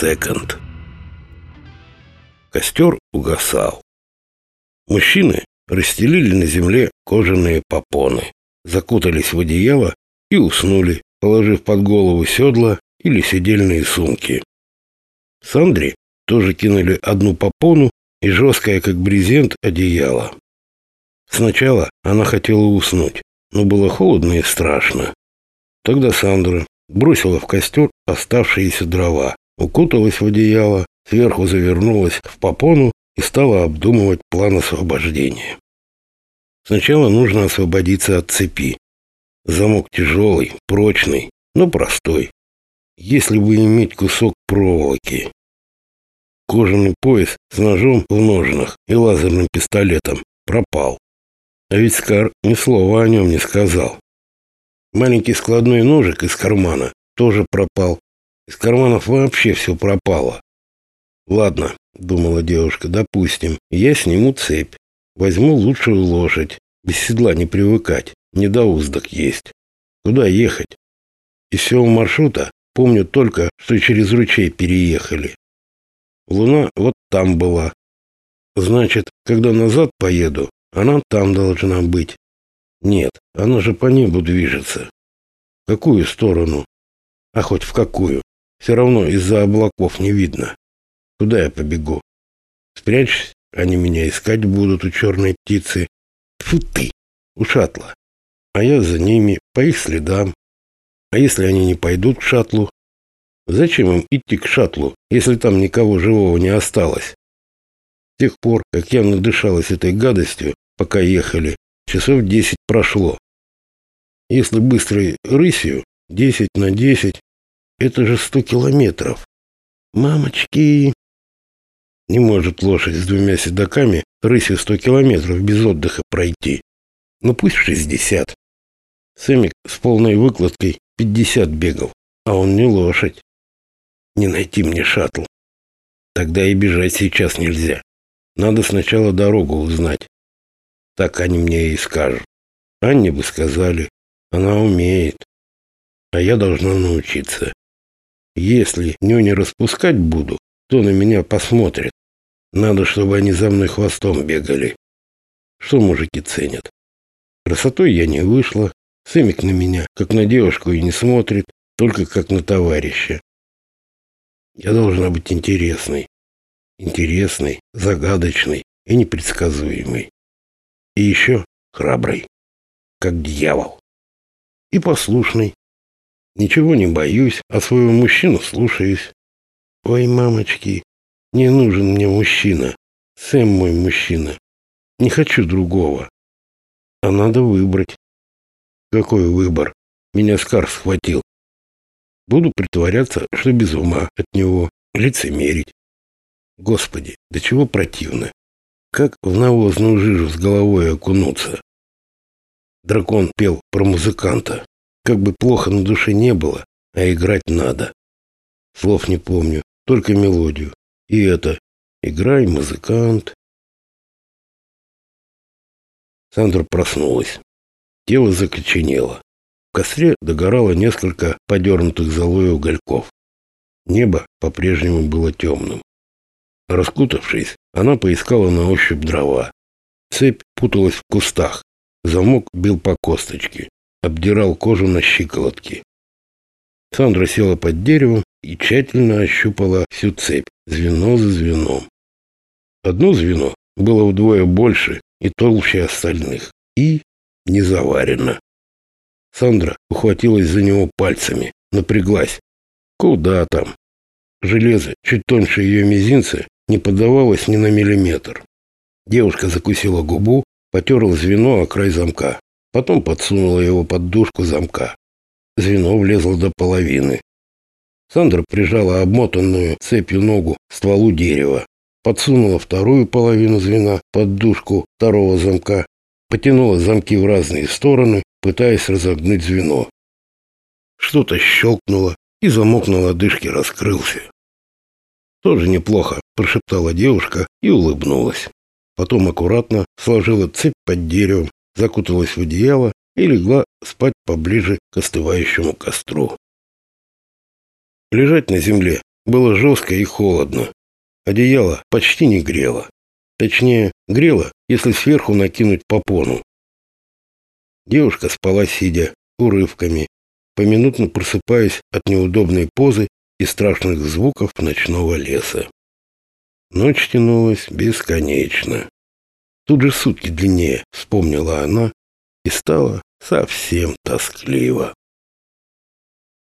секонд. Костер угасал. Мужчины расстелили на земле кожаные попоны, закутались в одеяло и уснули, положив под голову седла или седельные сумки. Сандре тоже кинули одну попону и жесткое, как брезент, одеяло. Сначала она хотела уснуть, но было холодно и страшно. Тогда Сандра бросила в костер оставшиеся дрова, укуталась в одеяло, сверху завернулась в попону и стала обдумывать план освобождения. Сначала нужно освободиться от цепи. Замок тяжелый, прочный, но простой. Если бы иметь кусок проволоки. Кожаный пояс с ножом в ножнах и лазерным пистолетом пропал. А ведь Скар ни слова о нем не сказал. Маленький складной ножик из кармана тоже пропал. Из карманов вообще все пропало. Ладно, думала девушка, допустим, я сниму цепь. Возьму лучшую лошадь. Без седла не привыкать. Недоуздок есть. Куда ехать? Из всего маршрута помню только, что через ручей переехали. Луна вот там была. Значит, когда назад поеду, она там должна быть. Нет, она же по небу движется. В какую сторону? А хоть в какую? Все равно из-за облаков не видно. Куда я побегу? Спрячься, они меня искать будут у черной птицы. Фу ты, у шаттла. А я за ними, по их следам. А если они не пойдут к шаттлу? Зачем им идти к шаттлу, если там никого живого не осталось? С тех пор, как я надышалась этой гадостью, пока ехали, часов десять прошло. Если быстрой рысью, десять на десять, это же сто километров. Мамочки! Не может лошадь с двумя седаками рысью сто километров без отдыха пройти. Ну пусть шестьдесят. Сэмик с полной выкладкой пятьдесят бегал, а он не лошадь. Не найти мне шаттл. Тогда и бежать сейчас нельзя. Надо сначала дорогу узнать. Так они мне и скажут. Анне бы сказали, она умеет. А я должна научиться. Если не распускать буду, то на меня посмотрят. Надо, чтобы они за мной хвостом бегали. Что мужики ценят? Красотой я не вышла. Сэмик на меня, как на девушку, и не смотрит, только как на товарища. Я должна быть интересной. Интересной, загадочной и непредсказуемой. И еще храбрый, как дьявол. И послушный. Ничего не боюсь, а своего мужчину слушаюсь. Ой, мамочки, не нужен мне мужчина. Сэм мой мужчина. Не хочу другого. А надо выбрать. Какой выбор? Меня Скар схватил. Буду притворяться, что без ума от него, лицемерить. Господи, до чего противно. Как в навозную жижу с головой окунуться? Дракон пел про музыканта. Как бы плохо на душе не было, а играть надо. Слов не помню, только мелодию. И это «Играй, музыкант». Сандра проснулась. Тело закоченело. В костре догорало несколько подернутых золой угольков. Небо по-прежнему было темным. Раскутавшись, она поискала на ощупь дрова. Цепь путалась в кустах. Замок бил по косточке, обдирал кожу на щиколотке. Сандра села под деревом и тщательно ощупала всю цепь, звено за звеном. Одно звено было вдвое больше и толще остальных, и не заварено. Сандра ухватилась за него пальцами, напряглась. Куда там? Железо, чуть тоньше ее мизинца, не поддавалась ни на миллиметр. Девушка закусила губу, потерла звено о край замка, потом подсунула его под дужку замка. Звено влезло до половины. Сандра прижала обмотанную цепью ногу стволу дерева, подсунула вторую половину звена под дужку второго замка, потянула замки в разные стороны, пытаясь разогнуть звено. Что-то щелкнуло, и замок на лодыжке раскрылся. Тоже неплохо, прошептала девушка и улыбнулась. Потом аккуратно сложила цепь под деревом, закуталась в одеяло и легла спать поближе к остывающему костру. Лежать на земле было жестко и холодно. Одеяло почти не грело. Точнее, грело, если сверху накинуть попону. Девушка спала сидя, урывками, поминутно просыпаясь от неудобной позы и страшных звуков ночного леса. Ночь тянулась бесконечно. Тут же сутки длиннее, вспомнила она, и стало совсем тоскливо.